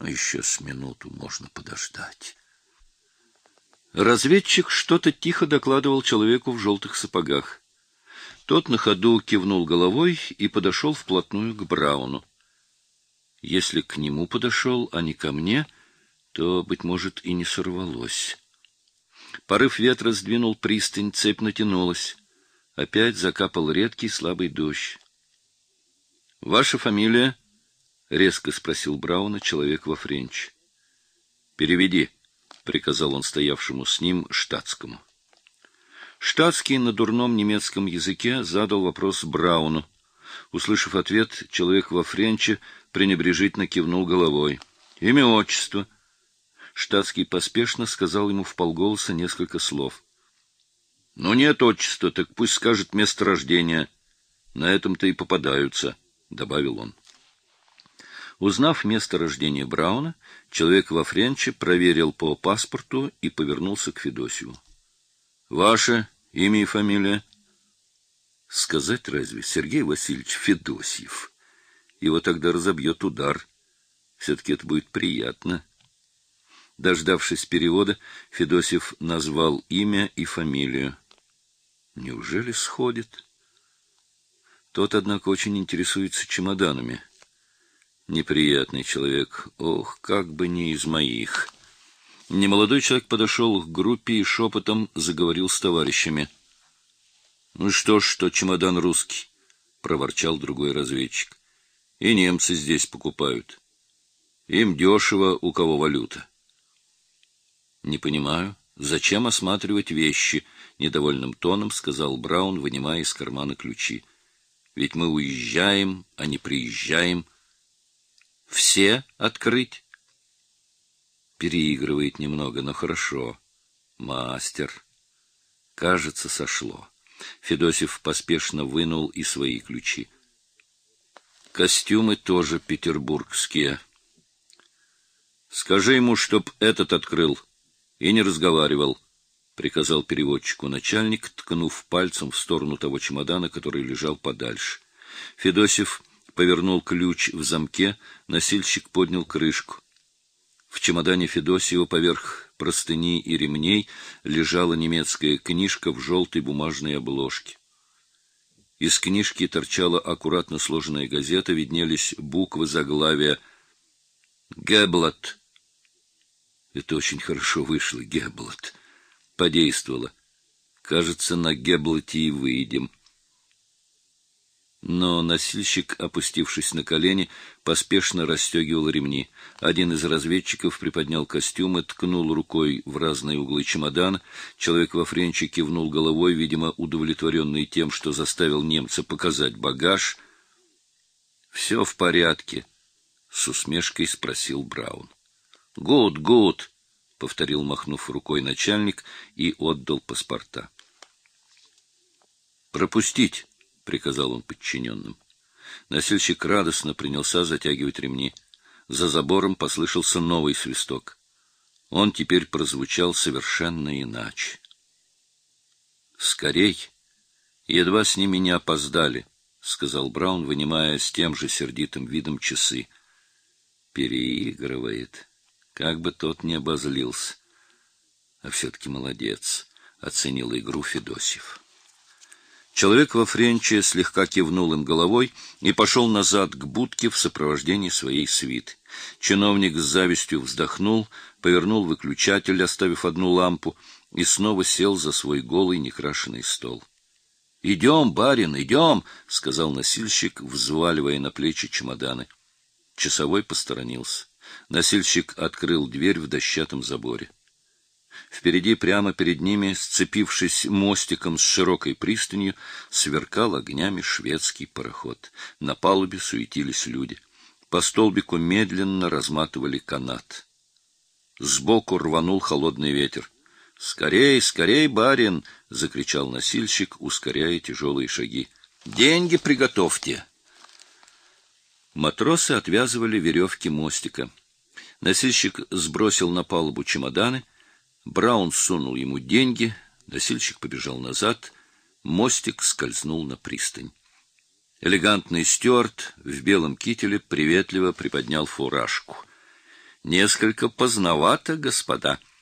Но еще с минуту можно подождать. Разведчик что-то тихо докладывал человеку в желтых сапогах. Тот на ходу кивнул головой и подошел вплотную к Брауну. Если к нему подошел, а не ко мне, то, быть может, и не сорвалось. Порыв ветра сдвинул пристань, цепь натянулась. Опять закапал редкий слабый дождь. — Ваша фамилия? — резко спросил Брауна человек во френче. — Переведи, — приказал он стоявшему с ним штатскому. Штатский на дурном немецком языке задал вопрос Брауну. Услышав ответ, человек во френче пренебрежительно кивнул головой. — Имя, отчество. Штатский поспешно сказал ему вполголоса несколько слов. — Ну, нет отчества, так пусть скажет место рождения. На этом-то и попадаются, — добавил он. Узнав место рождения Брауна, человек во френче проверил по паспорту и повернулся к Федосию. — Ваше имя и фамилия? — Сказать разве Сергей Васильевич Федосьев? Его тогда разобьет удар. Все-таки это будет приятно. Дождавшись перевода, Федосьев назвал имя и фамилию. Неужели сходит? Тот, однако, очень интересуется чемоданами. Неприятный человек. Ох, как бы не из моих. Немолодой человек подошел к группе и шепотом заговорил с товарищами. — Ну что ж, что чемодан русский, — проворчал другой разведчик. — И немцы здесь покупают. Им дешево, у кого валюта. — Не понимаю, зачем осматривать вещи? — недовольным тоном сказал Браун, вынимая из кармана ключи. — Ведь мы уезжаем, а не приезжаем. — Все открыть? Переигрывает немного, но хорошо. Мастер. Кажется, сошло. Федосев поспешно вынул и свои ключи. Костюмы тоже петербургские. Скажи ему, чтоб этот открыл и не разговаривал, приказал переводчику начальник, ткнув пальцем в сторону того чемодана, который лежал подальше. Федосев повернул ключ в замке, носильщик поднял крышку. В чемодане Федосиева поверх простыни и ремней лежала немецкая книжка в желтой бумажной обложке. Из книжки торчала аккуратно сложенная газета, виднелись буквы заглавия «Геблот». Это очень хорошо вышло, Геблот. Подействовало. Кажется, на Геблоте и выйдем. Но носильщик, опустившись на колени, поспешно расстегивал ремни. Один из разведчиков приподнял костюм и ткнул рукой в разные углы чемодана. Человек во френче кивнул головой, видимо, удовлетворенный тем, что заставил немца показать багаж. — Все в порядке, — с усмешкой спросил Браун. — Гуд, гуд, — повторил, махнув рукой начальник, и отдал паспорта. — Пропустить! Приказал он подчиненным. Носильщик радостно принялся затягивать ремни. За забором послышался новый свисток. Он теперь прозвучал совершенно иначе. «Скорей! Едва с ними не опоздали», — сказал Браун, вынимая с тем же сердитым видом часы. «Переигрывает. Как бы тот не обозлился. А все-таки молодец», — оценил игру Федосьев. Человек во френче слегка кивнул им головой и пошел назад к будке в сопровождении своей свиты. Чиновник с завистью вздохнул, повернул выключатель, оставив одну лампу, и снова сел за свой голый некрашенный стол. — Идем, барин, идем! — сказал носильщик, взваливая на плечи чемоданы. Часовой посторонился. Носильщик открыл дверь в дощатом заборе. Впереди, прямо перед ними, сцепившись мостиком с широкой пристанью, сверкал огнями шведский пароход. На палубе суетились люди. По столбику медленно разматывали канат. Сбоку рванул холодный ветер. «Скорей, скорей, барин!» — закричал носильщик, ускоряя тяжелые шаги. «Деньги приготовьте!» Матросы отвязывали веревки мостика. Носильщик сбросил на палубу чемоданы — Браун сунул ему деньги, носильщик побежал назад, мостик скользнул на пристань. Элегантный стюарт в белом кителе приветливо приподнял фуражку. Несколько поздновато, господа.